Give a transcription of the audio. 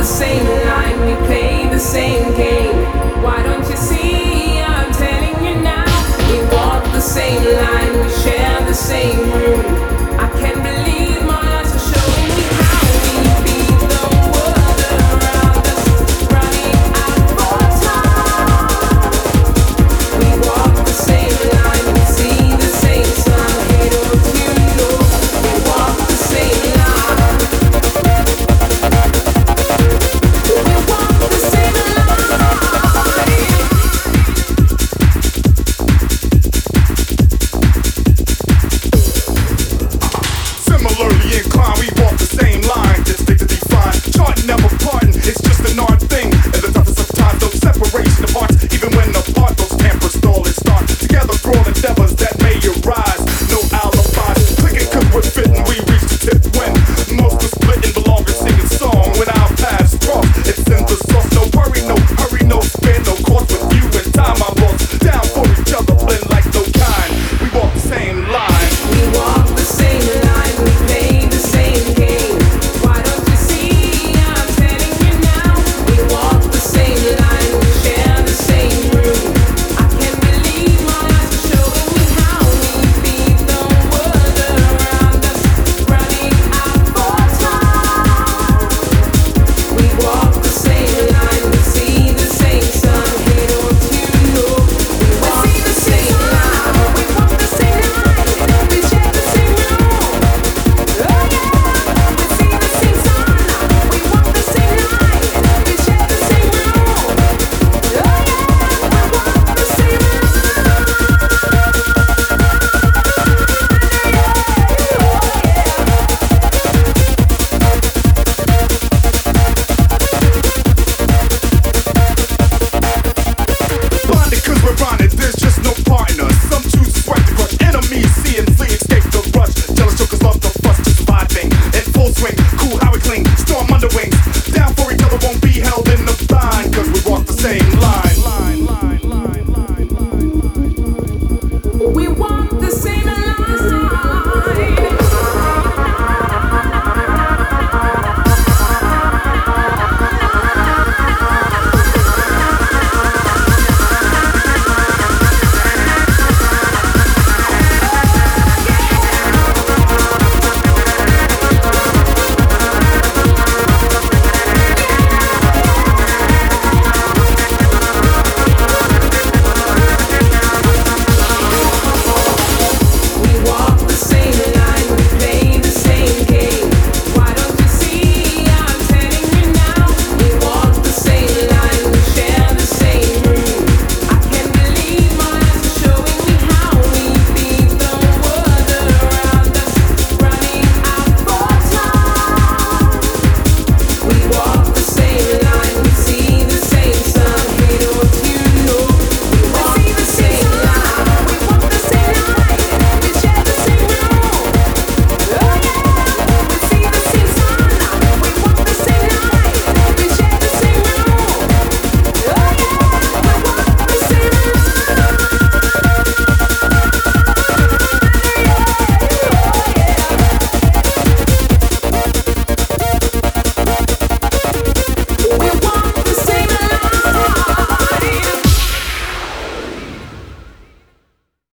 the same line, we play the same